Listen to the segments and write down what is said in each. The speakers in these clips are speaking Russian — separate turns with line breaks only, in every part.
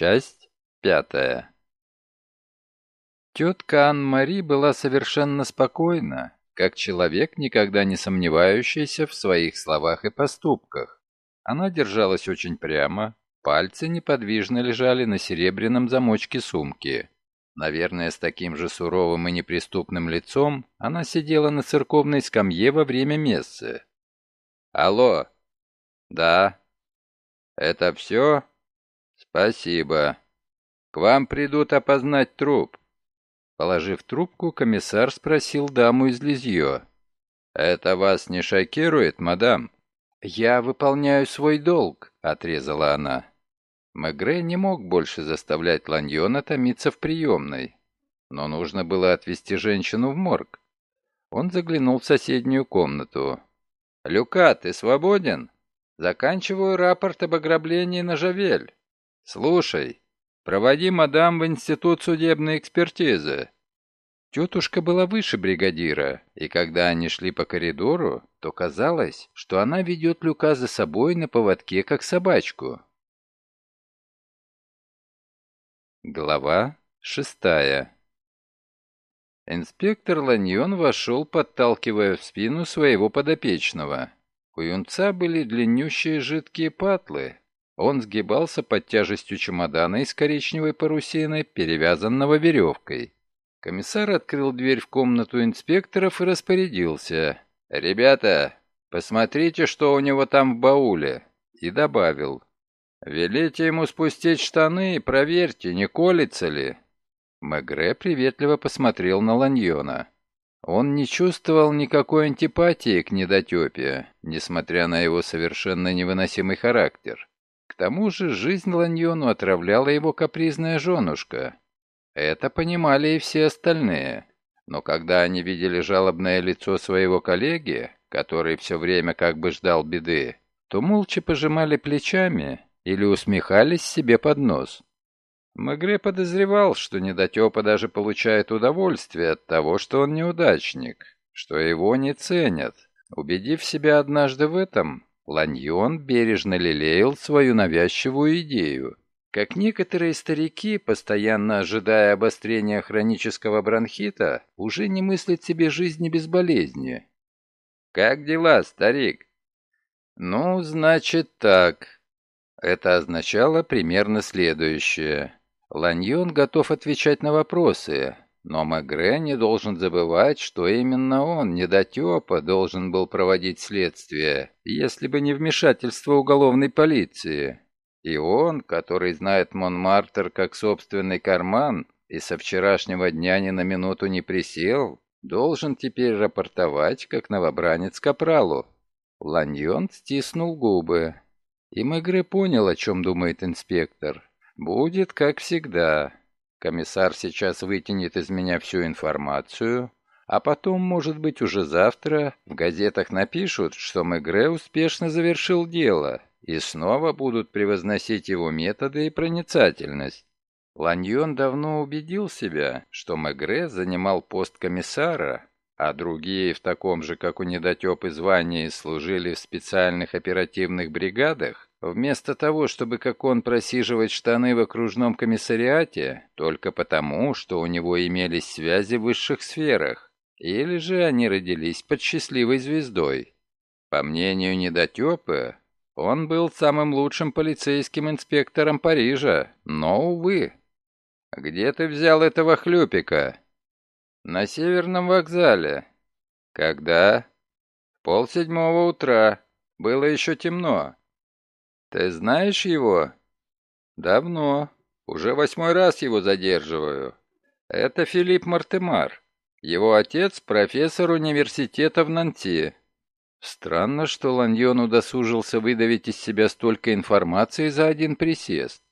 Часть пятая. Тетка Ан-Мари была совершенно спокойна, как человек, никогда не сомневающийся в своих словах и поступках. Она держалась очень прямо, пальцы неподвижно лежали на серебряном замочке сумки. Наверное, с таким же суровым и неприступным лицом она сидела на церковной скамье во время мессы. «Алло!» «Да». «Это все?» «Спасибо. К вам придут опознать труп». Положив трубку, комиссар спросил даму из Лизье. «Это вас не шокирует, мадам?» «Я выполняю свой долг», — отрезала она. Мегре не мог больше заставлять Ланьона томиться в приемной, но нужно было отвезти женщину в морг. Он заглянул в соседнюю комнату. «Люка, ты свободен? Заканчиваю рапорт об ограблении на Жавель. Слушай, проводи мадам в институт судебной экспертизы». Тетушка была выше бригадира, и когда они шли по коридору, то казалось, что она ведет Люка за собой на поводке, как собачку. Глава шестая Инспектор Ланьон вошел, подталкивая в спину своего подопечного. У юнца были длиннющие жидкие патлы. Он сгибался под тяжестью чемодана из коричневой парусины, перевязанного веревкой. Комиссар открыл дверь в комнату инспекторов и распорядился. «Ребята, посмотрите, что у него там в бауле», и добавил. «Велите ему спустить штаны и проверьте, не колется ли». Мегре приветливо посмотрел на Ланьона. Он не чувствовал никакой антипатии к недотепе, несмотря на его совершенно невыносимый характер. К тому же жизнь Ланьону отравляла его капризная женушка. Это понимали и все остальные. Но когда они видели жалобное лицо своего коллеги, который все время как бы ждал беды, то молча пожимали плечами или усмехались себе под нос. Мегре подозревал, что недотепа даже получает удовольствие от того, что он неудачник, что его не ценят. Убедив себя однажды в этом, Ланьон бережно лелеял свою навязчивую идею. Как некоторые старики, постоянно ожидая обострения хронического бронхита, уже не мыслят себе жизни без болезни. «Как дела, старик?» «Ну, значит так», это означало примерно следующее. Ланьон готов отвечать на вопросы, но Мегре не должен забывать, что именно он, недотепа, должен был проводить следствие, если бы не вмешательство уголовной полиции. И он, который знает Монмартр как собственный карман и со вчерашнего дня ни на минуту не присел, должен теперь рапортовать, как новобранец Капралу. Ланьон стиснул губы. И Мегре понял, о чем думает инспектор. «Будет как всегда. Комиссар сейчас вытянет из меня всю информацию, а потом, может быть, уже завтра в газетах напишут, что Мегре успешно завершил дело, и снова будут превозносить его методы и проницательность. Ланьон давно убедил себя, что Мегре занимал пост комиссара, а другие в таком же, как у недотепы звании, служили в специальных оперативных бригадах, вместо того, чтобы, как он, просиживать штаны в окружном комиссариате, только потому, что у него имелись связи в высших сферах, или же они родились под счастливой звездой. По мнению недотепы, он был самым лучшим полицейским инспектором Парижа, но, увы. «Где ты взял этого хлюпика?» «На северном вокзале». «Когда?» «Пол седьмого утра. Было еще темно». «Ты знаешь его?» «Давно. Уже восьмой раз его задерживаю. Это Филипп Мартемар. Его отец – профессор университета в Нанти». Странно, что Ланьон удосужился выдавить из себя столько информации за один присест.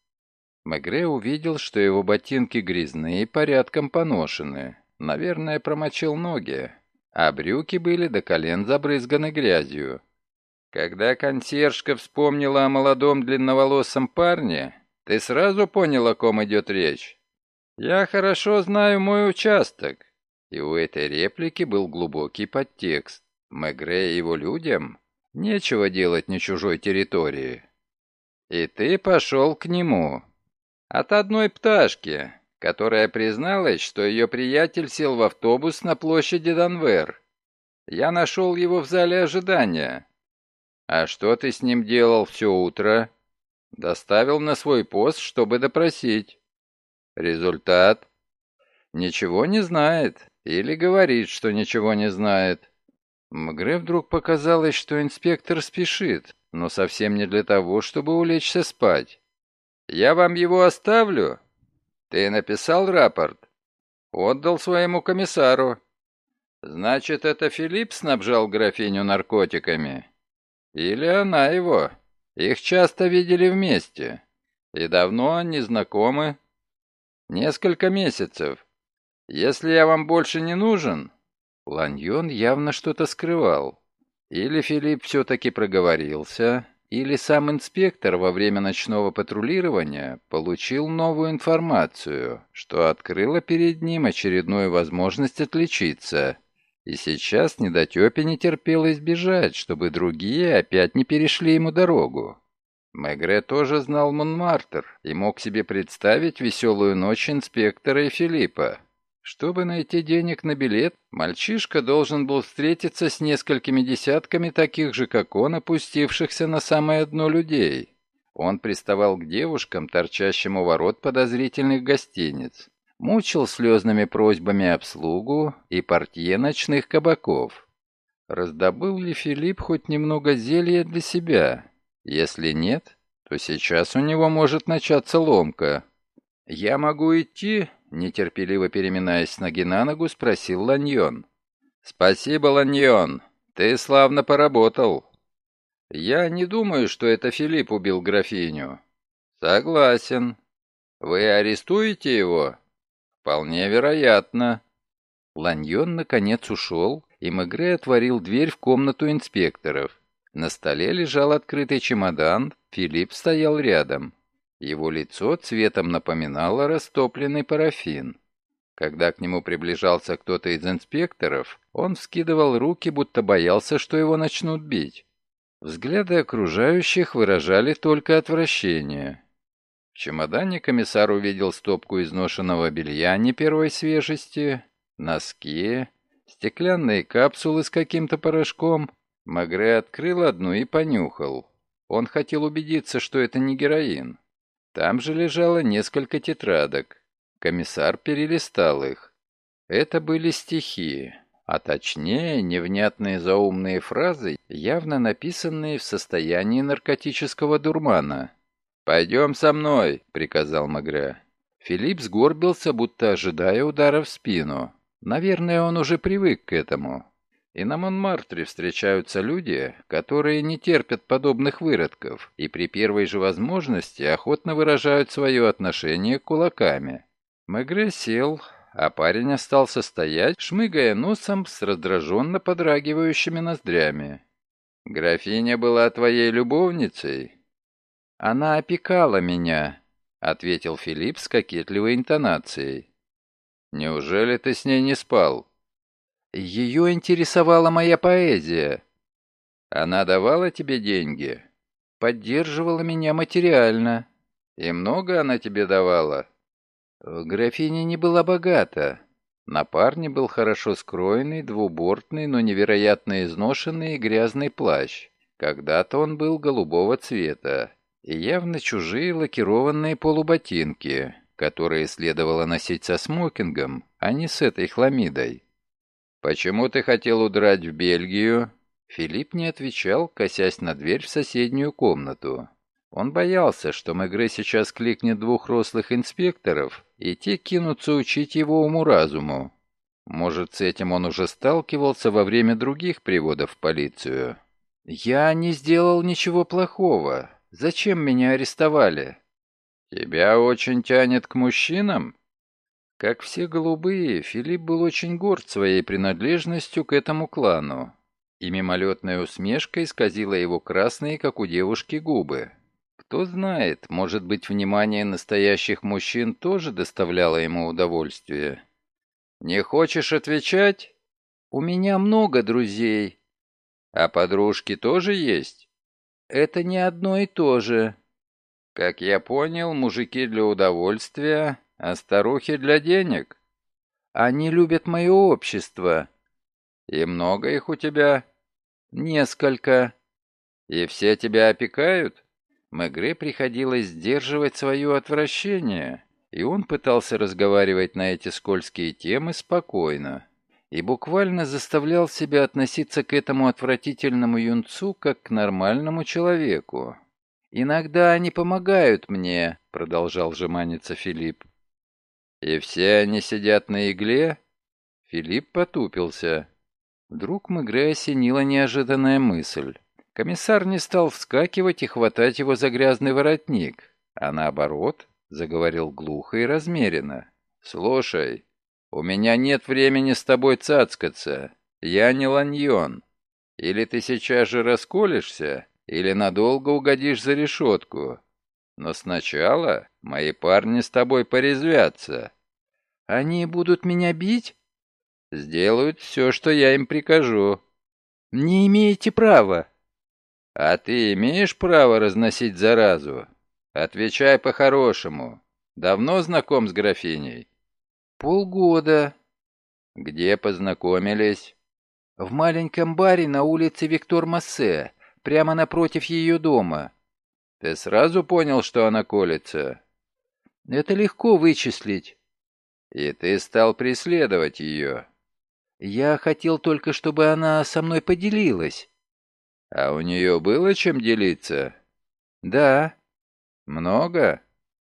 Мегре увидел, что его ботинки грязные и порядком поношены. Наверное, промочил ноги, а брюки были до колен забрызганы грязью. Когда консьержка вспомнила о молодом длинноволосом парне, ты сразу понял, о ком идет речь? Я хорошо знаю мой участок. И у этой реплики был глубокий подтекст. Мегре и его людям нечего делать на чужой территории. И ты пошел к нему. От одной пташки, которая призналась, что ее приятель сел в автобус на площади Данвер. Я нашел его в зале ожидания. А что ты с ним делал все утро? Доставил на свой пост, чтобы допросить. Результат? Ничего не знает. Или говорит, что ничего не знает. Мгре вдруг показалось, что инспектор спешит, но совсем не для того, чтобы улечься спать. «Я вам его оставлю?» «Ты написал рапорт?» «Отдал своему комиссару». «Значит, это Филипп снабжал графиню наркотиками?» «Или она его? Их часто видели вместе. И давно они знакомы?» «Несколько месяцев. Если я вам больше не нужен...» Ланьон явно что-то скрывал. Или Филипп все-таки проговорился, или сам инспектор во время ночного патрулирования получил новую информацию, что открыло перед ним очередную возможность отличиться. И сейчас недотепе не терпелось бежать, чтобы другие опять не перешли ему дорогу. Мегре тоже знал Монмартр и мог себе представить веселую ночь инспектора и Филиппа. Чтобы найти денег на билет, мальчишка должен был встретиться с несколькими десятками таких же, как он, опустившихся на самое дно людей. Он приставал к девушкам, торчащим у ворот подозрительных гостиниц, мучил слезными просьбами обслугу и портье ночных кабаков. Раздобыл ли Филипп хоть немного зелья для себя? Если нет, то сейчас у него может начаться ломка. «Я могу идти?» нетерпеливо переминаясь с ноги на ногу, спросил Ланьон. «Спасибо, Ланьон, ты славно поработал». «Я не думаю, что это Филипп убил графиню». «Согласен. Вы арестуете его?» «Вполне вероятно». Ланьон наконец ушел, и Мегре отворил дверь в комнату инспекторов. На столе лежал открытый чемодан, Филипп стоял рядом. Его лицо цветом напоминало растопленный парафин. Когда к нему приближался кто-то из инспекторов, он вскидывал руки, будто боялся, что его начнут бить. Взгляды окружающих выражали только отвращение. Чемодане комиссар увидел стопку изношенного белья не первой свежести, носки, стеклянные капсулы с каким-то порошком. Магре открыл одну и понюхал. Он хотел убедиться, что это не героин. Там же лежало несколько тетрадок. Комиссар перелистал их. Это были стихи, а точнее невнятные заумные фразы, явно написанные в состоянии наркотического дурмана. «Пойдем со мной», — приказал Магре. Филипп сгорбился, будто ожидая удара в спину. Наверное, он уже привык к этому. И на Монмартре встречаются люди, которые не терпят подобных выродков и при первой же возможности охотно выражают свое отношение кулаками. Мегре сел, а парень остался стоять, шмыгая носом с раздраженно подрагивающими ноздрями. «Графиня была твоей любовницей?» «Она опекала меня», — ответил Филипп с кокетливой интонацией. «Неужели ты с ней не спал?» Ее интересовала моя поэзия. Она давала тебе деньги? Поддерживала меня материально. И много она тебе давала? Графиня не была богата. На парне был хорошо скроенный, двубортный, но невероятно изношенный и грязный плащ. Когда-то он был голубого цвета. И явно чужие лакированные полуботинки, которые следовало носить со смокингом, а не с этой хламидой. «Почему ты хотел удрать в Бельгию?» Филипп не отвечал, косясь на дверь в соседнюю комнату. Он боялся, что Мегре сейчас кликнет двух рослых инспекторов, и те кинутся учить его уму-разуму. Может, с этим он уже сталкивался во время других приводов в полицию. «Я не сделал ничего плохого. Зачем меня арестовали?» «Тебя очень тянет к мужчинам?» Как все голубые, Филипп был очень горд своей принадлежностью к этому клану, и мимолетная усмешка исказила его красные, как у девушки, губы. Кто знает, может быть, внимание настоящих мужчин тоже доставляло ему удовольствие. «Не хочешь отвечать?» «У меня много друзей». «А подружки тоже есть а подружки тоже есть это не одно и то же». Как я понял, мужики для удовольствия, а старухи для денег.
Они любят мое общество.
И много их у тебя?
Несколько.
И все тебя опекают? Мегре приходилось сдерживать свое отвращение, и он пытался разговаривать на эти скользкие темы спокойно и буквально заставлял себя относиться к этому отвратительному юнцу как к нормальному человеку.
«Иногда они помогают мне», — продолжал жеманиться Филипп.
«И все они сидят на игле?» Филипп потупился. Вдруг Мегре осенила неожиданная мысль. Комиссар не стал вскакивать и хватать его за грязный воротник, а наоборот, заговорил глухо и размеренно. «Слушай, у меня нет времени с тобой цацкаться. Я не ланьон. Или ты сейчас же расколешься, или надолго угодишь за решетку. Но сначала мои парни с тобой порезвятся.
Они будут меня бить?
Сделают все, что я им прикажу.
Не имеете права.
«А ты имеешь право разносить заразу? Отвечай по-хорошему. Давно знаком с графиней?»
«Полгода».
«Где познакомились?»
«В маленьком баре на улице Виктор Массе, прямо напротив ее дома».
«Ты сразу понял, что она колется?»
«Это легко вычислить».
«И ты стал преследовать ее?»
«Я хотел только, чтобы она со мной поделилась».
А у нее было чем делиться?
Да.
Много?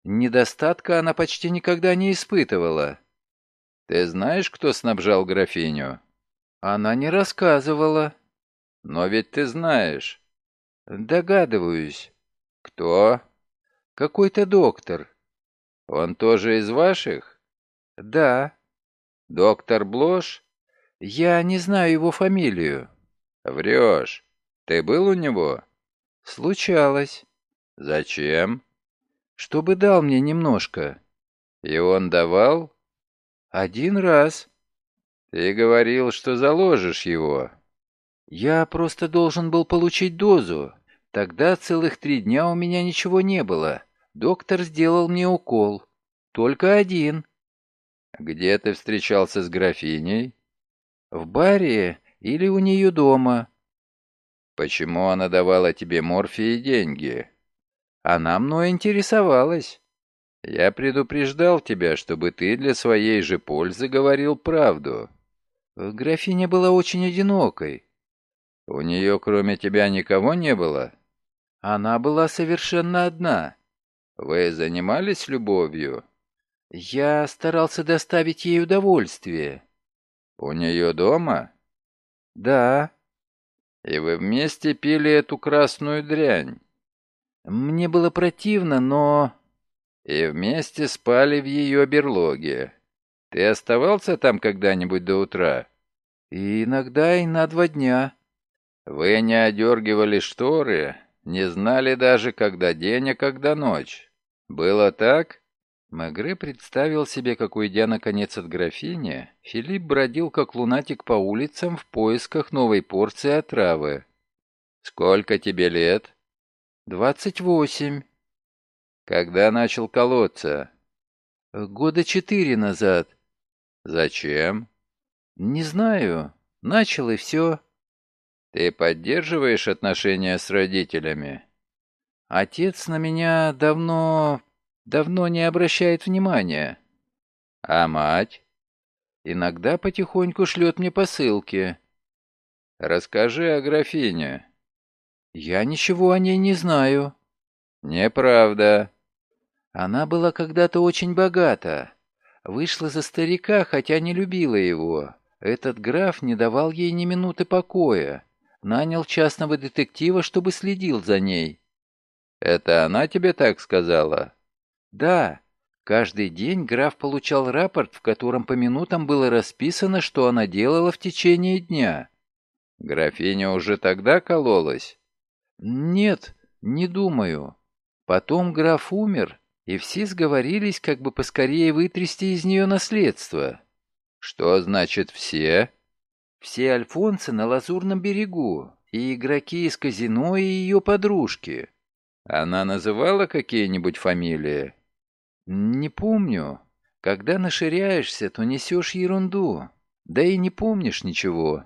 Недостатка она почти никогда не испытывала.
Ты знаешь, кто снабжал графиню?
Она не рассказывала.
Но ведь ты знаешь.
Догадываюсь.
Кто?
Какой-то доктор.
Он тоже из ваших?
Да.
Доктор Блош?
Я не знаю его фамилию.
Врешь. Ты был у него?
Случалось.
Зачем?
Чтобы дал мне немножко.
И он давал?
Один раз.
Ты говорил, что заложишь его.
Я просто должен был получить дозу. Тогда целых три дня у меня ничего не было. Доктор сделал мне укол. Только один.
Где ты встречался с графиней?
В баре или у нее дома.
Почему она давала тебе морфий и деньги?
Она мной интересовалась.
Я предупреждал тебя, чтобы ты для своей же пользы говорил правду.
Графиня была очень одинокой.
У нее кроме тебя никого не было?
Она была совершенно одна.
Вы занимались любовью?
Я старался доставить ей удовольствие.
У нее дома?
Да.
И вы вместе пили эту красную дрянь.
Мне было противно, но...
И вместе спали в ее берлоге. Ты оставался там когда-нибудь до утра?
И иногда и на два дня.
Вы не одергивали шторы, не знали даже, когда день, а когда ночь. Было так? Мегре представил себе, как, уйдя наконец от графини, Филипп бродил как лунатик по улицам в поисках новой порции отравы. «Сколько тебе лет?»
«Двадцать восемь».
«Когда начал колоться?»
«Года четыре назад».
«Зачем?»
«Не знаю. Начал и все».
«Ты поддерживаешь отношения с родителями?»
«Отец на меня давно давно не обращает внимания.
А мать?
Иногда потихоньку шлет мне посылки.
Расскажи о графине.
Я ничего о ней не знаю.
Неправда.
Она была когда-то очень богата. Вышла за старика, хотя не любила его. Этот граф не давал ей ни минуты покоя. Нанял частного детектива, чтобы следил за ней.
Это она тебе так сказала?
Да, каждый день граф получал рапорт, в котором по минутам было расписано, что она делала в течение дня.
Графиня уже тогда кололась?
Нет, не думаю. Потом граф умер, и все сговорились, как бы поскорее вытрясти из нее наследство.
Что значит «все»?
Все альфонсы на Лазурном берегу, и игроки из казино, и ее подружки.
Она называла какие-нибудь фамилии?
Не помню. Когда наширяешься, то несешь ерунду. Да и не помнишь ничего.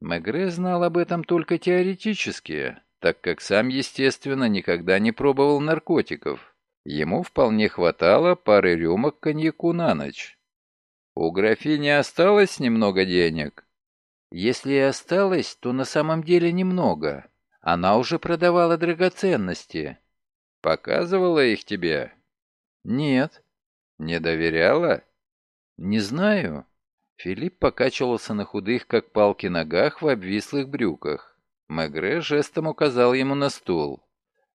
Мегре знал об этом только теоретически, так как сам, естественно, никогда не пробовал наркотиков. Ему вполне хватало пары рюмок коньяку на ночь. У графини осталось немного денег? Если и осталось, то на самом деле немного. Она уже продавала драгоценности. Показывала их тебе? Нет. Не доверяла? Не знаю. Филипп покачивался на худых, как палки, ногах в обвислых брюках. Мегре жестом указал ему на стул.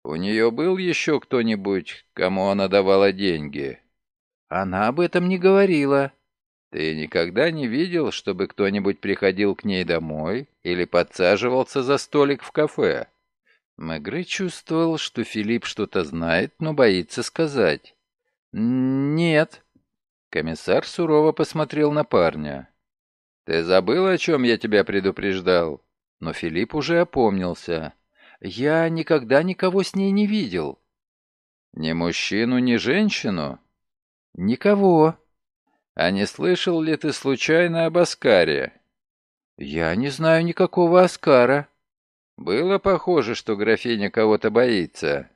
«У нее был еще кто-нибудь, кому она давала деньги?» «Она об этом не говорила». «Ты никогда не видел, чтобы кто-нибудь приходил к ней домой или подсаживался за столик в кафе?» Мегре чувствовал, что Филипп что-то знает, но боится сказать. «Нет». Комиссар сурово посмотрел на парня. «Ты забыл, о чем я тебя предупреждал?» Но Филипп уже опомнился. «Я никогда никого с ней не видел». «Ни мужчину, ни женщину?» «Никого». «А не слышал ли ты случайно об Оскаре?» «Я не знаю никакого Оскара». «Было похоже, что графиня кого-то боится».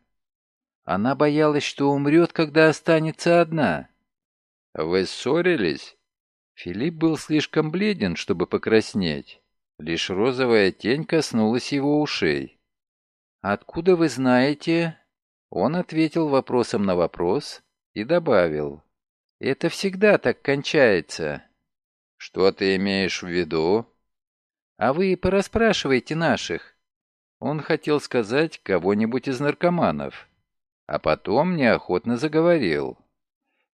«Она боялась, что умрет, когда останется одна». «Вы ссорились?» Филипп был слишком бледен, чтобы покраснеть. Лишь розовая тень коснулась его ушей. «Откуда вы знаете?» Он ответил вопросом на вопрос и добавил. «Это всегда так кончается». «Что ты имеешь в виду?» «А вы порасспрашивайте наших». Он хотел сказать кого-нибудь из наркоманов, а потом неохотно заговорил.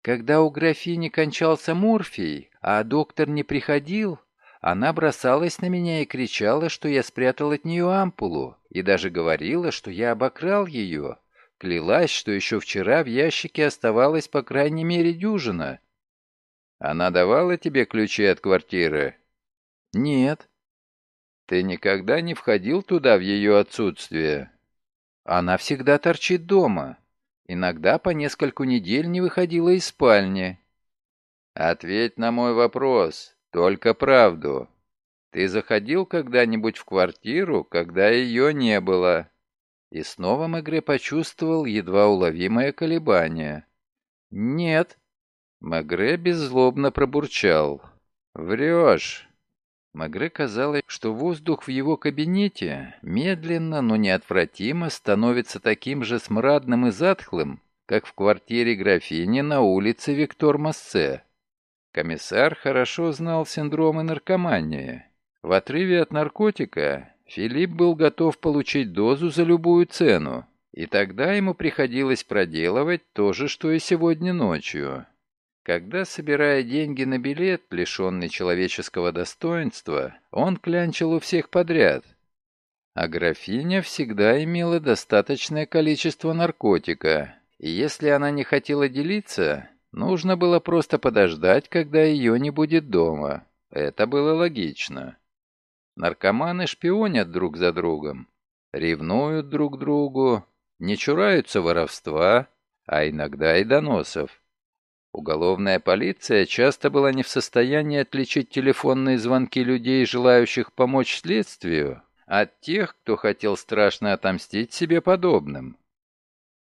Когда у графини кончался морфий, а доктор не приходил, она бросалась на меня и кричала, что я спрятал от нее ампулу, и даже говорила, что я обокрал ее. Клялась, что еще вчера в ящике оставалось по крайней мере дюжина. Она давала тебе ключи от квартиры? Нет. Ты никогда не входил туда в ее отсутствие? Она всегда торчит дома. Иногда по нескольку недель не выходила из спальни. «Ответь на мой вопрос, только правду. Ты заходил когда-нибудь в квартиру, когда ее не было?» И снова Мегре почувствовал едва уловимое колебание. «Нет». Мегре беззлобно пробурчал. «Врешь. Магре казалось, что воздух в его кабинете медленно, но неотвратимо становится таким же смрадным и затхлым, как в квартире графини на улице Виктор Массе. Комиссар хорошо знал синдромы наркомании. В отрыве от наркотика Филипп был готов получить дозу за любую цену, и тогда ему приходилось проделывать то же, что и сегодня ночью. Когда, собирая деньги на билет, лишенный человеческого достоинства, он клянчил у всех подряд. А графиня всегда имела достаточное количество наркотика, и если она не хотела делиться, нужно было просто подождать, когда ее не будет дома. Это было логично. Наркоманы шпионят друг за другом, ревнуют друг другу, не чураются воровства, а иногда и доносов. Уголовная полиция часто была не в состоянии отличить телефонные звонки людей, желающих помочь следствию, от тех, кто хотел страшно отомстить себе подобным.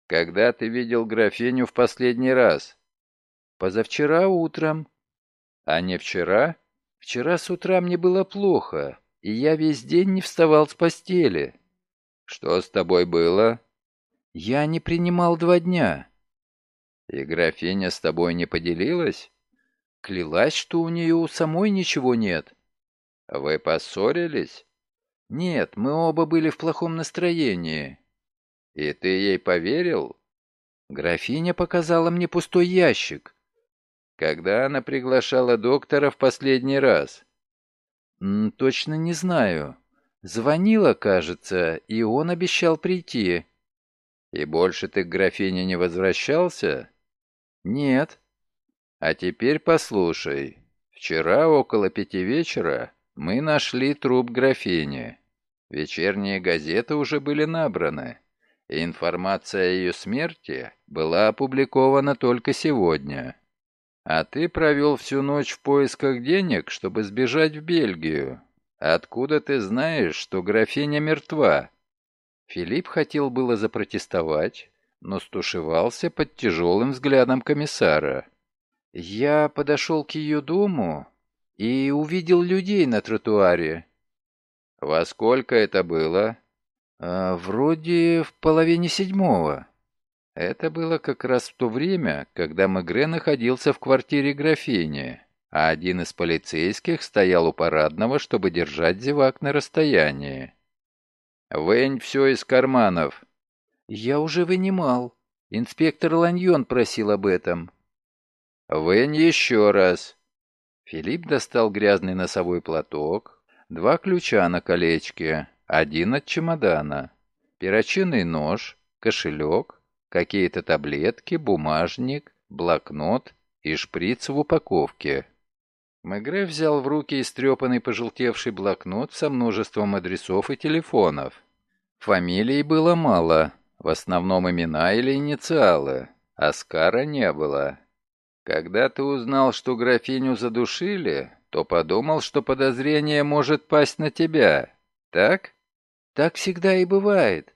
«Когда ты видел графиню в последний раз?» «Позавчера утром». «А не вчера?» «Вчера с утра мне было плохо, и я весь день не вставал с постели». «Что с тобой было?» «Я не принимал два дня». «И графиня с тобой не поделилась?» «Клялась, что у нее у самой ничего нет». «Вы поссорились?» «Нет, мы оба были в плохом настроении». «И ты ей поверил?» «Графиня показала мне пустой ящик». «Когда она приглашала доктора в последний раз?» «Точно не знаю. Звонила, кажется, и он обещал прийти». «И больше ты к графине не возвращался?» «Нет». «А теперь послушай. Вчера около пяти вечера мы нашли труп графини. Вечерние газеты уже были набраны.
Информация о ее смерти была опубликована только сегодня. А ты провел всю ночь в поисках денег, чтобы сбежать в Бельгию. Откуда ты знаешь, что графиня мертва?»
Филипп хотел было запротестовать, но стушевался под тяжелым взглядом комиссара. «Я подошел к ее дому и увидел людей на тротуаре».
«Во сколько это было?»
А, «Вроде в половине седьмого».
Это было как раз в то время, когда Мегре находился в квартире графини, а один из полицейских стоял у парадного, чтобы держать зевак на расстоянии. «Вынь все из карманов».
«Я уже вынимал. Инспектор Ланьон просил об этом».
«Вынь еще раз».
Филипп достал грязный носовой платок, два ключа на колечке, один от чемодана, перочинный нож, кошелек, какие-то таблетки, бумажник, блокнот и шприц в упаковке. Мегре взял в руки истрепанный пожелтевший блокнот со множеством адресов и телефонов. Фамилий было мало, в основном имена или инициалы. Оскара не было. Когда ты узнал, что графиню задушили, то подумал, что подозрение может пасть на тебя, так? Так всегда и бывает.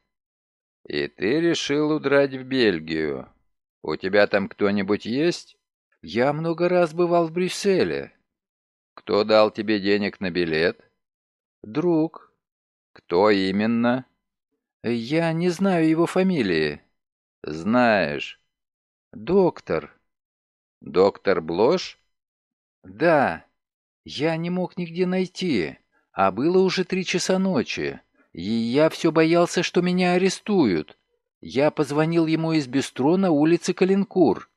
И ты решил удрать в Бельгию. У тебя там кто-нибудь есть?
Я много раз бывал в Брюсселе.
Кто дал тебе денег на билет?
Друг.
Кто именно?
Я не знаю его фамилии.
Знаешь.
Доктор.
Доктор Блош?
Да. Я не мог нигде найти, а было уже три часа ночи. И я все боялся, что меня арестуют. Я позвонил ему из бистро на улице Калинкур.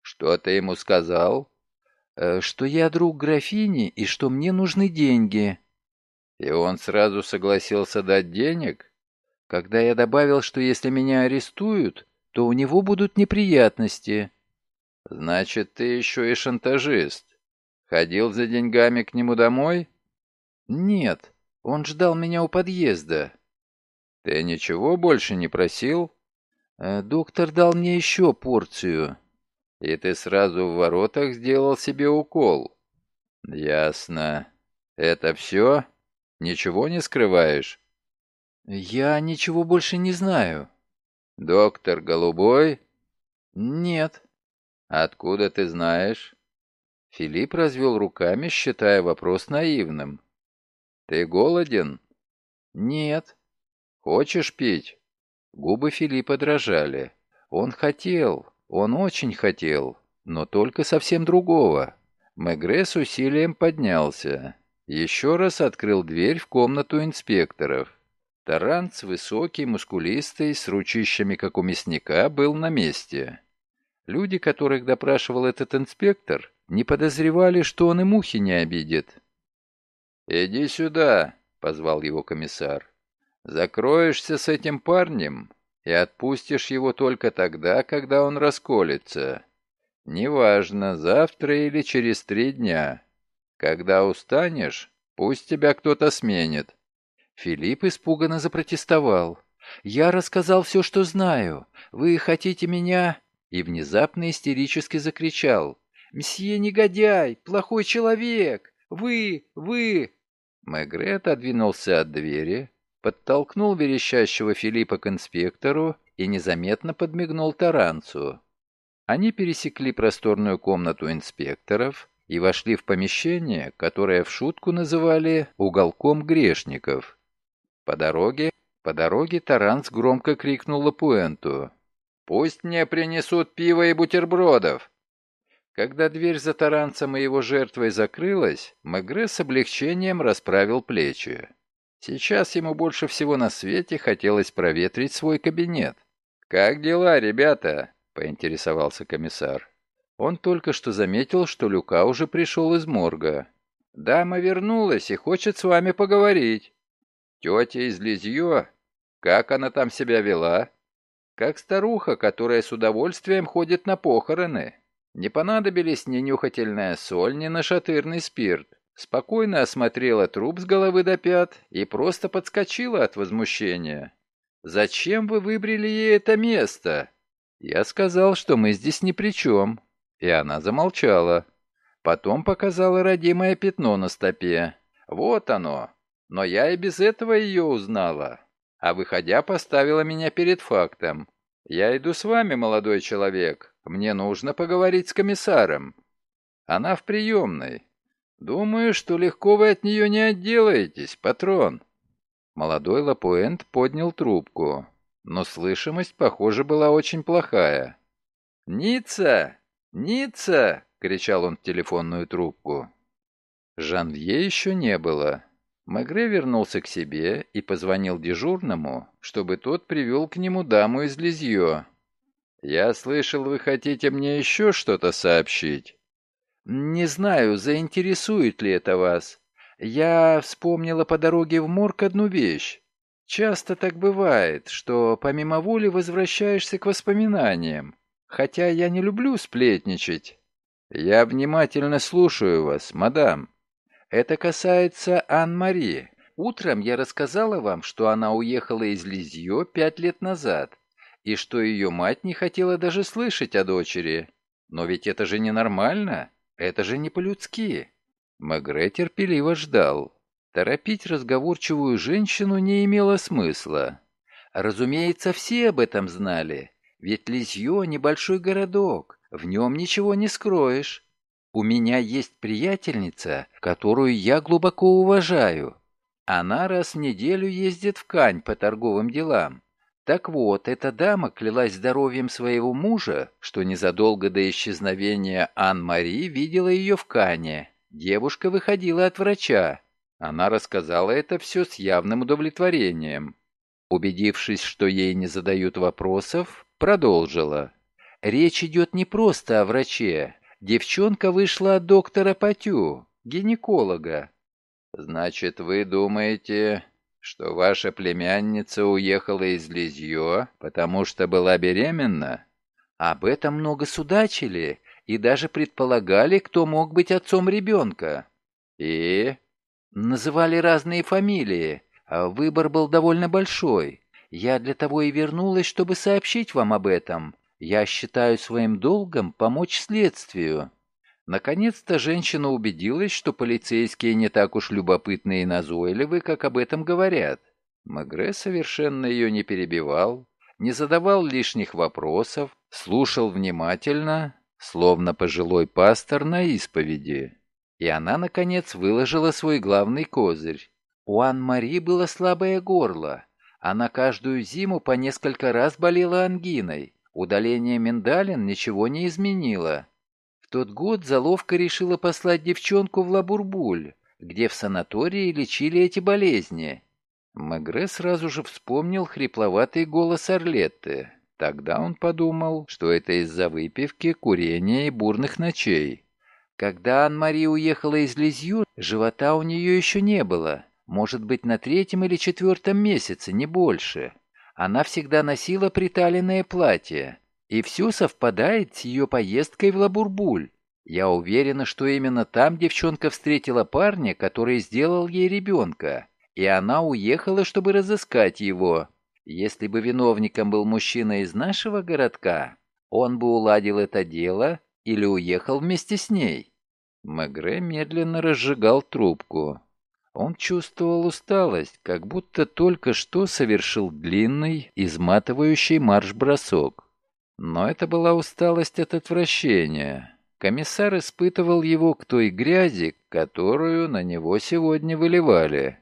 Что ты ему сказал?
Э, что я друг графини и что мне нужны деньги.
И он сразу согласился дать денег?
Когда я добавил, что если меня арестуют, то у него будут неприятности.
Значит, ты еще и шантажист. Ходил за деньгами к нему домой?
Нет. Он ждал меня у подъезда.
Ты ничего больше не просил?
Э, доктор дал мне еще порцию.
И ты сразу в воротах сделал себе укол? Ясно. Это все? Ничего не скрываешь?
Я ничего больше не знаю.
Доктор Голубой?
Нет.
Откуда ты знаешь?
Филипп развел руками, считая вопрос наивным.
«Ты голоден?»
«Нет».
«Хочешь пить?»
Губы Филиппа дрожали. Он хотел, он очень хотел, но только совсем другого. Мегре с усилием поднялся. Еще раз открыл дверь в комнату инспекторов. Таранц, высокий, мускулистый, с ручищами, как у мясника, был на месте. Люди, которых допрашивал этот инспектор, не подозревали, что он и мухи не обидит.
«Иди сюда», — позвал его комиссар. «Закроешься с этим парнем и отпустишь его только тогда, когда он расколется. Неважно, завтра или через три дня. Когда устанешь, пусть тебя кто-то сменит».
Филипп испуганно запротестовал. «Я рассказал все, что знаю. Вы хотите меня...» И внезапно истерически закричал. «Мсье негодяй! Плохой человек! Вы! Вы!» Мегре отодвинулся от двери, подтолкнул верещащего Филиппа к инспектору и незаметно подмигнул Таранцу. Они пересекли просторную комнату инспекторов и вошли в помещение, которое в шутку называли «уголком грешников». По дороге, по дороге Таранц громко крикнул Лапуэнту. «Пусть мне принесут пиво и бутербродов!» Когда дверь за таранцем и его жертвой закрылась, Мегре с облегчением расправил плечи. Сейчас ему больше всего на свете хотелось проветрить свой кабинет. «Как дела, ребята?» — поинтересовался комиссар. Он только что заметил, что Люка уже пришел из морга. «Дама вернулась и хочет с вами поговорить». «Тетя из Лизье? Как она там себя вела?» «Как старуха, которая с удовольствием ходит на похороны. Не понадобились ни нюхательная соль, ни нашатырный спирт. Спокойно осмотрела труп с головы до пят и просто подскочила от возмущения.
Зачем вы выбрали ей это место?» Я сказал, что мы здесь ни при чем, и она замолчала. Потом показала родимое пятно на стопе. Вот оно. Но я и без этого ее узнала. А выходя, поставила меня перед фактом. Я иду с вами, молодой человек. Мне нужно поговорить с комиссаром. Она в приемной. Думаю, что легко вы от нее не отделаетесь, патрон. Молодой Лапуэнт поднял трубку, но слышимость, похоже, была очень плохая. «Ницца! Ницца!» — кричал он в телефонную трубку. Жанвье еще не было. Мегре вернулся к себе и позвонил дежурному, чтобы тот привел к нему даму из Лизье. «Я слышал, вы хотите мне еще что-то сообщить?» «Не знаю, заинтересует ли это вас. Я вспомнила по дороге в морг одну вещь. Часто так бывает, что помимо воли возвращаешься к воспоминаниям. Хотя я не люблю сплетничать. Я внимательно слушаю вас, мадам. Это касается Ан-Мари. Утром я рассказала вам, что она уехала из Лизье пять лет назад, и что ее мать не хотела даже слышать о дочери. Но ведь это же ненормально, это же не по-людски. Мегре терпеливо ждал. Торопить разговорчивую женщину не имело смысла. Разумеется, все об этом знали, ведь Лизье — небольшой городок, в нем ничего не скроешь. У меня есть приятельница, которую я глубоко уважаю. Она раз в неделю ездит в Кань по торговым делам. Так вот, эта дама клялась здоровьем своего мужа, что незадолго до исчезновения Ан-Мари видела ее в Кане. Девушка выходила от врача. Она рассказала это все с явным удовлетворением. Убедившись, что ей не задают вопросов, продолжила. Речь идет не просто о враче. Девчонка вышла от доктора Патю, гинеколога. Значит, вы думаете, что ваша племянница уехала из Лизье, потому что была беременна? Об этом много судачили и даже предполагали, кто мог быть отцом ребенка. И? Называли разные фамилии, а выбор был довольно большой. Я для того и вернулась, чтобы сообщить вам об этом. Я считаю своим долгом помочь следствию». Наконец-то женщина убедилась, что полицейские не так уж любопытны и назойливы, как об этом говорят. Мегре совершенно ее не перебивал, не задавал лишних вопросов, слушал внимательно, словно пожилой пастор на исповеди. И она, наконец, выложила свой главный козырь. У Ан-Мари было слабое горло. Она каждую зиму по несколько раз болела ангиной. Удаление миндалин ничего не изменило. В тот год заловка решила послать девчонку в Лабурбуль, где в санатории лечили эти болезни. Мегре сразу же вспомнил хрипловатый голос Орлетты. Тогда он подумал, что это из-за выпивки, курения и бурных ночей. Когда Ан-Мари уехала из Лизью, живота у нее еще не было. Может быть, на третьем или четвертом месяце, не больше. Она всегда носила приталенное платье, и все совпадает с ее поездкой в Лабурбуль. Я уверена, что именно там девчонка встретила парня, который сделал ей ребенка, и она уехала, чтобы разыскать его. Если бы виновником был мужчина из нашего городка, он бы уладил это дело или уехал вместе с ней. Мегре медленно разжигал трубку. Он чувствовал усталость, как будто только что совершил длинный, изматывающий марш-бросок. Но это была усталость от отвращения. Комиссар испытывал его к той грязи, которую на него сегодня выливали.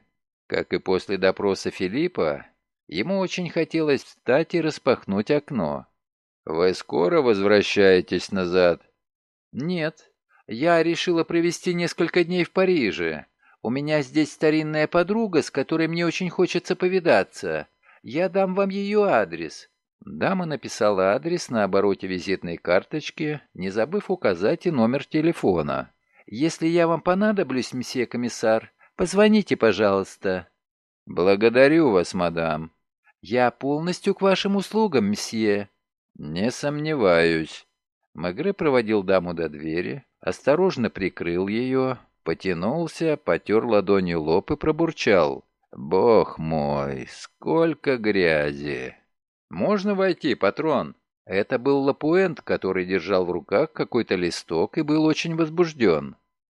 Как и после допроса Филиппа, ему очень хотелось встать и распахнуть окно. «Вы скоро возвращаетесь назад?» «Нет. Я решила провести несколько дней в Париже. У меня здесь старинная подруга, с которой мне очень хочется повидаться. Я дам вам ее адрес». Дама написала адрес на обороте визитной карточки, не забыв указать и номер телефона. «Если я вам понадоблюсь, месье комиссар, позвоните, пожалуйста». «Благодарю вас, мадам». «Я полностью к вашим услугам, месье». «Не сомневаюсь». Магре проводил даму до двери, осторожно прикрыл ее, Потянулся, потер ладонью лоб и пробурчал. Бог мой, сколько грязи! Можно войти, патрон? Это был Лапуэнт, который держал в руках какой-то листок и был очень возбужден.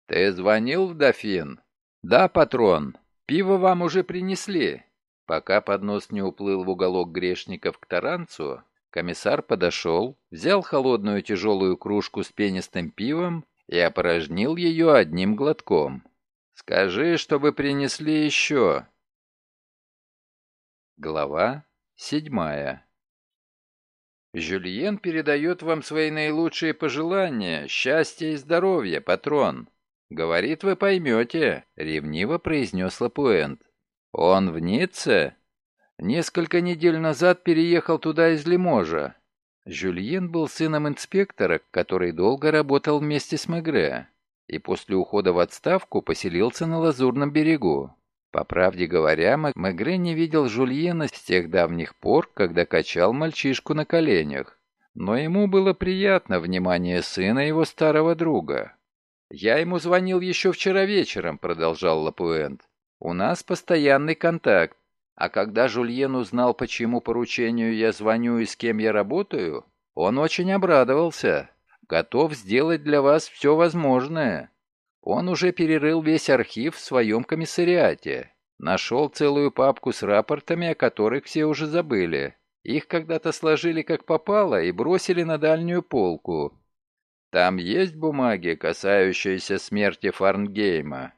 «Ты звонил в дофин?» «Да, патрон. Пиво вам уже принесли». Пока поднос не уплыл в уголок грешников к таранцу, комиссар подошел, взял холодную тяжелую кружку с пенистым пивом и опорожнил ее одним глотком. «Скажи, чтобы принесли еще». Глава седьмая «Жюльен передает вам свои наилучшие пожелания, счастья и здоровья, патрон. Говорит, вы поймете», — ревниво произнес Лапуэнт. «Он в Ницце?» «Несколько недель назад переехал туда из Лиможа. Жюльен был сыном инспектора, который долго работал вместе с Мегре, и после ухода в отставку поселился на Лазурном берегу. По правде говоря, Мегре не видел Жульена с тех давних пор, когда качал мальчишку на коленях. Но ему было приятно внимание сына его старого друга. «Я ему звонил еще вчера вечером», — продолжал Лапуэнт. «У нас постоянный контакт. А когда Жульен узнал, по чьему поручению я звоню и с кем я работаю, он очень обрадовался. Готов сделать для вас все возможное. Он уже перерыл весь архив в своем комиссариате. Нашел целую папку с рапортами, о которых все уже забыли. Их когда-то сложили как попало и бросили на дальнюю полку. Там есть бумаги, касающиеся смерти Фарнгейма.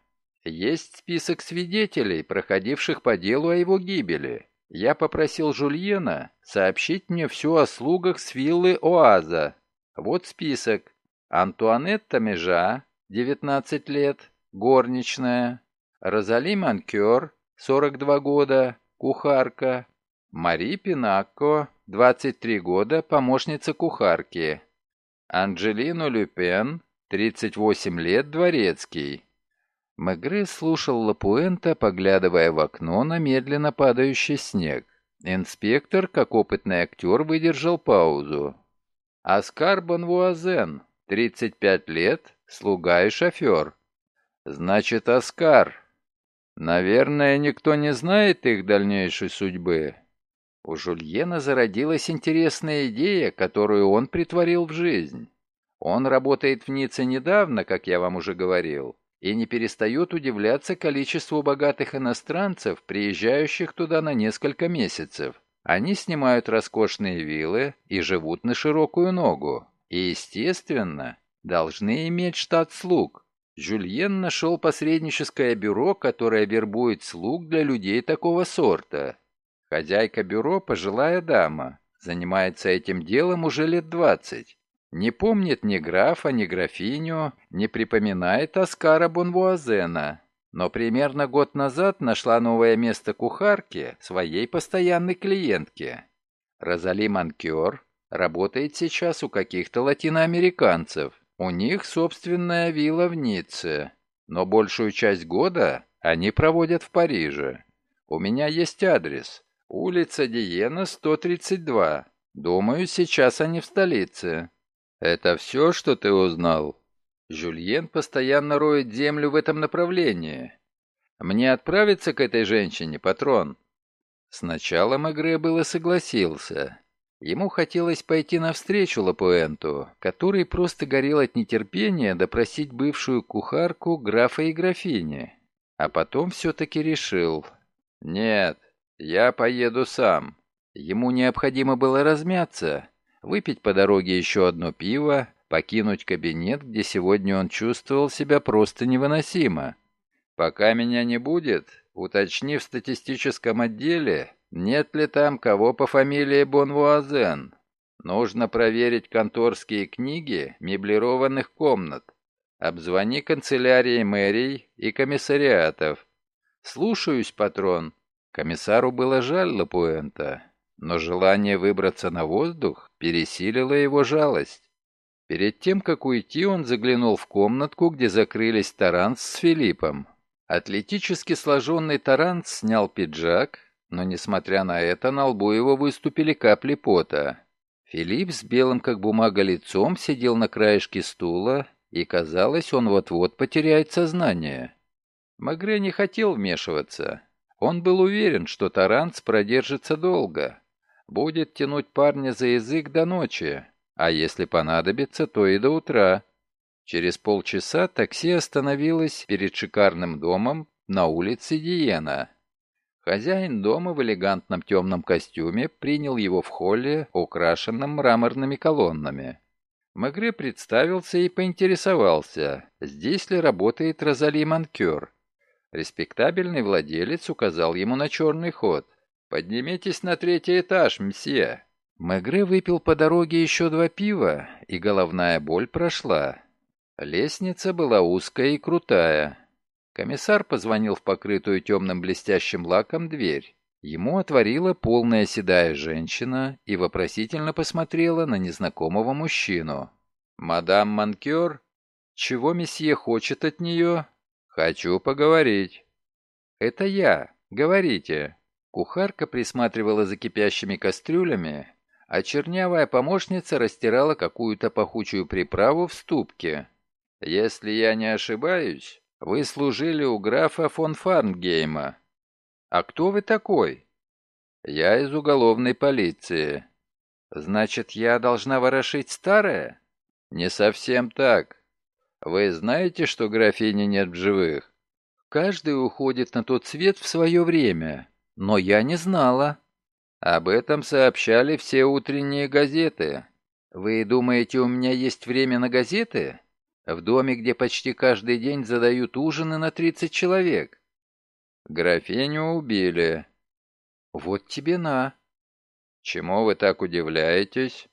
Есть список свидетелей, проходивших по делу о его гибели. Я попросил Жульена сообщить мне все о слугах с виллы Оаза. Вот список. Антуанетта Межа, 19 лет, горничная, Розали Манкер, 42 года, кухарка, Мари Пинакко, 23 года, помощница кухарки, Анджелину Люпен, 38 лет, дворецкий. Мегре слушал Лапуэнта, поглядывая в окно на медленно падающий снег. Инспектор, как опытный актер, выдержал паузу. Оскар Бонвуазен, 35 лет, Слуга и шофер. Значит, Оскар. Наверное, никто не знает их дальнейшей судьбы. У Жульена зародилась интересная идея, которую он притворил в жизнь. Он работает в Ницце недавно, как я вам уже говорил, и не перестает удивляться количеству богатых иностранцев, приезжающих туда на несколько месяцев. Они снимают роскошные виллы и живут на широкую ногу. И, естественно, должны иметь штат слуг. Жюльен нашел посредническое бюро, которое вербует слуг для людей такого сорта. Хозяйка бюро – пожилая дама, занимается этим делом уже лет двадцать. Не помнит ни графа, ни графиню, не припоминает Оскара Бонвуазена. Но примерно год назад нашла новое место кухарки своей постоянной клиентке. Розали Манкер работает сейчас у каких-то латиноамериканцев. У них собственная вилла в Ницце, но большую часть года они проводят в Париже. У меня есть адрес. Улица Диена, 132. Думаю, сейчас они в столице. Это все, что ты узнал? Жюльен постоянно роет землю в этом направлении. Мне отправиться к этой женщине, патрон? Сначала Магре было согласился. Ему хотелось пойти навстречу Лапуэнту, который просто горел от нетерпения допросить бывшую кухарку графа и графини. А потом все-таки решил. «Нет, я поеду сам». Ему необходимо было размяться, выпить по дороге еще одно пиво, покинуть кабинет, где сегодня он чувствовал себя просто невыносимо. «Пока меня не будет, уточни в статистическом отделе, нет ли там кого по фамилии Бонвуазен? Нужно проверить конторские книги меблированных комнат. Обзвони канцелярии мэрий и комиссариатов. Слушаюсь, патрон. Комиссару было жаль Лапуэнта, но желание выбраться на воздух пересилило его жалость. Перед тем, как уйти, он заглянул в комнатку, где закрылись Таранс с Филиппом. Атлетически сложенный Таранс снял пиджак, но, несмотря на это, на лбу его выступили капли пота. Филипп с белым как бумага лицом сидел на краешке стула, и, казалось, он вот-вот потеряет сознание. Магре не хотел вмешиваться. Он был уверен, что Таранц продержится долго. Будет тянуть парня за язык до ночи, а если понадобится, то и до утра. Через полчаса такси остановилось перед шикарным домом на улице Диена. Хозяин дома в элегантном темном костюме принял его в холле, украшенном мраморными колоннами. Мегре представился и поинтересовался, здесь ли работает Розали Манкер. Респектабельный владелец указал ему на черный ход. «Поднимитесь на третий этаж, мсье». Мегре выпил по дороге еще два пива, и головная боль прошла. Лестница была узкая и крутая. Комиссар позвонил в покрытую темным блестящим лаком дверь. Ему отворила полная седая женщина и вопросительно посмотрела на незнакомого мужчину. «Мадам Манкер? Чего месье хочет от нее?» «Хочу поговорить». «Это я. Говорите». Кухарка присматривала за кипящими кастрюлями, а чернявая помощница растирала какую-то пахучую приправу в ступке. «Если я не ошибаюсь, вы служили у графа фон Фарнгейма. А кто вы такой? Я из уголовной полиции. Значит, я должна ворошить старое? Не совсем так. Вы знаете, что графини нет в живых? Каждый уходит на тот свет в свое время, но я не знала. Об этом сообщали все утренние газеты. Вы думаете, у меня есть время на газеты? В доме, где почти каждый день задают ужины на 30 человек. Графиню убили. Вот тебе на. Чему вы так удивляетесь?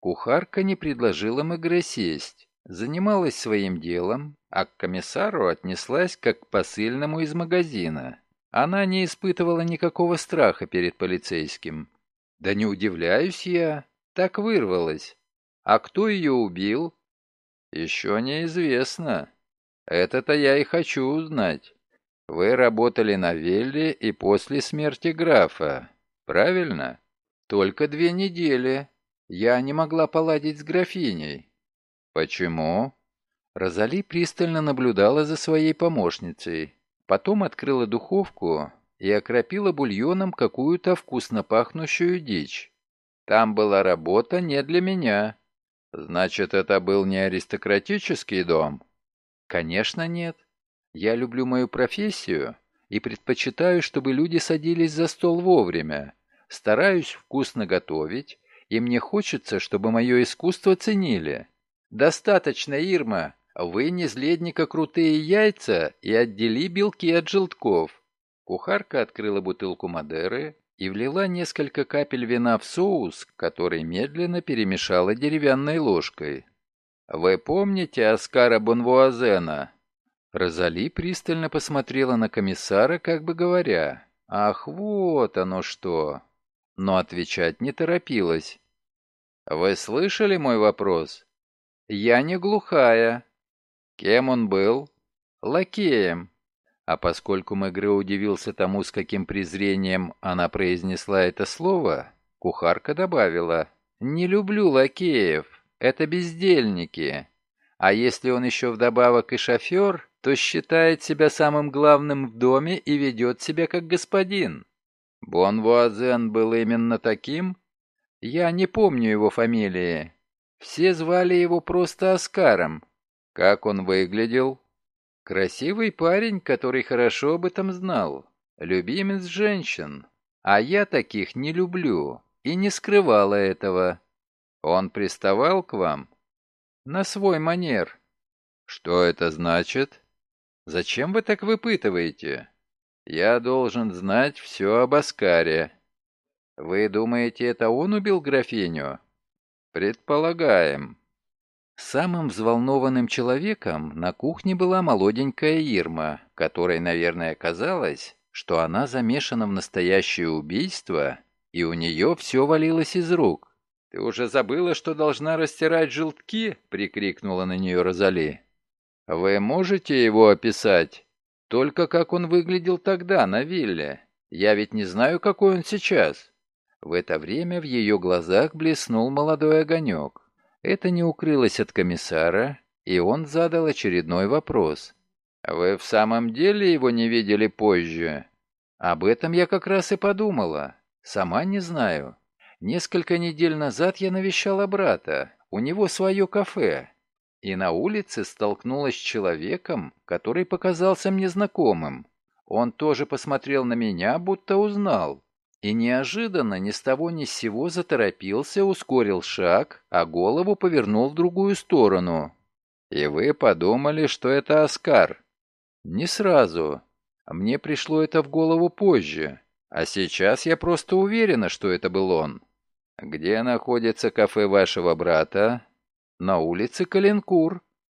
Кухарка не предложила Мегре сесть. Занималась своим делом, а к комиссару отнеслась как к посыльному из магазина. Она не испытывала никакого страха перед полицейским. Да не удивляюсь я, так вырвалась. А кто ее убил? «Еще неизвестно. Это-то я и хочу узнать. Вы работали на Велле и после смерти графа, правильно?» «Только две недели. Я не могла поладить с графиней». «Почему?» Розали пристально наблюдала за своей помощницей. Потом открыла духовку и окропила бульоном какую-то вкусно пахнущую дичь. Там была работа не для меня. Значит, это был не аристократический дом? Конечно, нет. Я люблю мою профессию и предпочитаю, чтобы люди садились за стол вовремя. Стараюсь вкусно готовить, и мне хочется, чтобы мое искусство ценили. Достаточно, Ирма. Вынес ледника крутые яйца и отдели белки от желтков. Кухарка открыла бутылку Мадеры и влила несколько капель вина в соус, который медленно перемешала деревянной ложкой. «Вы помните Оскара Бонвуазена?» Розали пристально посмотрела на комиссара, как бы говоря, «Ах, вот оно что!» Но отвечать не торопилась. «Вы слышали мой вопрос?» «Я не глухая». «Кем он был?» «Лакеем». А поскольку Мегре удивился тому, с каким презрением она произнесла это слово, кухарка добавила «Не люблю лакеев, это бездельники. А если он еще вдобавок и шофер, то считает себя самым главным в доме и ведет себя как господин». Бонвуазен был именно таким? Я не помню его фамилии. Все звали его просто Оскаром. Как он выглядел? Красивый парень, который хорошо об этом знал. Любимец женщин. А я таких не люблю и не скрывала этого. Он приставал к вам? На свой манер. Что это значит? Зачем вы так выпытываете? Я должен знать все об Оскаре. Вы думаете, это он убил графиню? Предполагаем. Самым взволнованным человеком на кухне была молоденькая Ирма, которой, наверное, казалось, что она замешана в настоящее убийство, и у нее все валилось из рук. «Ты уже забыла, что должна растирать желтки?» — прикрикнула на нее Розали. «Вы можете его описать? Только как он выглядел тогда, на вилле. Я ведь не знаю, какой он сейчас». В это время в ее глазах блеснул молодой огонек. Это не укрылось от комиссара, и он задал очередной вопрос. «Вы в самом деле его не видели позже?»
Об этом я как раз и подумала. Сама не знаю. Несколько недель назад я навещала брата. У него свое кафе. И на улице столкнулась с человеком, который показался мне знакомым. Он тоже посмотрел на меня, будто узнал. И неожиданно ни с того ни с сего заторопился, ускорил шаг, а голову повернул в другую сторону. «И вы подумали, что это Оскар?» «Не сразу. Мне пришло это в голову позже. А сейчас я просто уверена, что это был он». «Где находится кафе вашего брата?» «На улице Калинкур».